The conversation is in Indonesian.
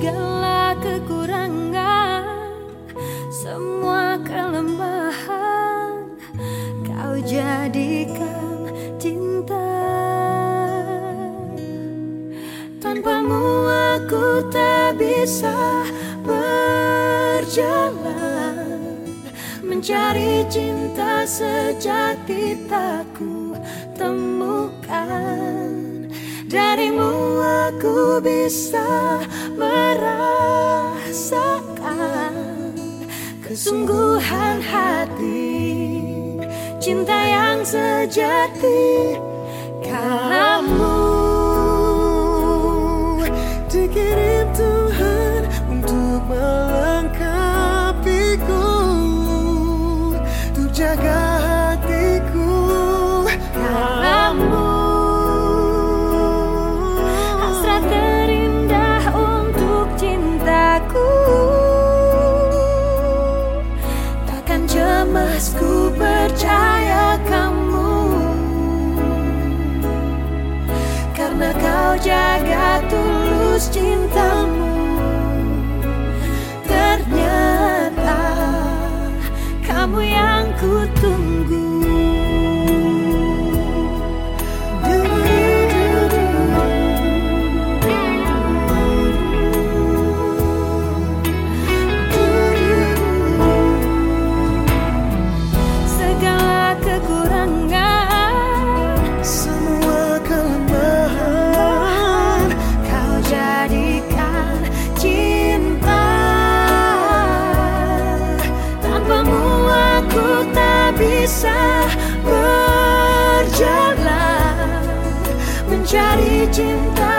segala kekurangan Semua kelemahan Kau jadikan cinta. Tanpamu aku tak bisa berjalan Mencari cinta sejati tak ku temukan aku bisa merasakan Kesungguhan hati Cinta yang sejati. Kamu Yesus ku percaya kamu. Karena kau jaga Tuhan. jadi cinta.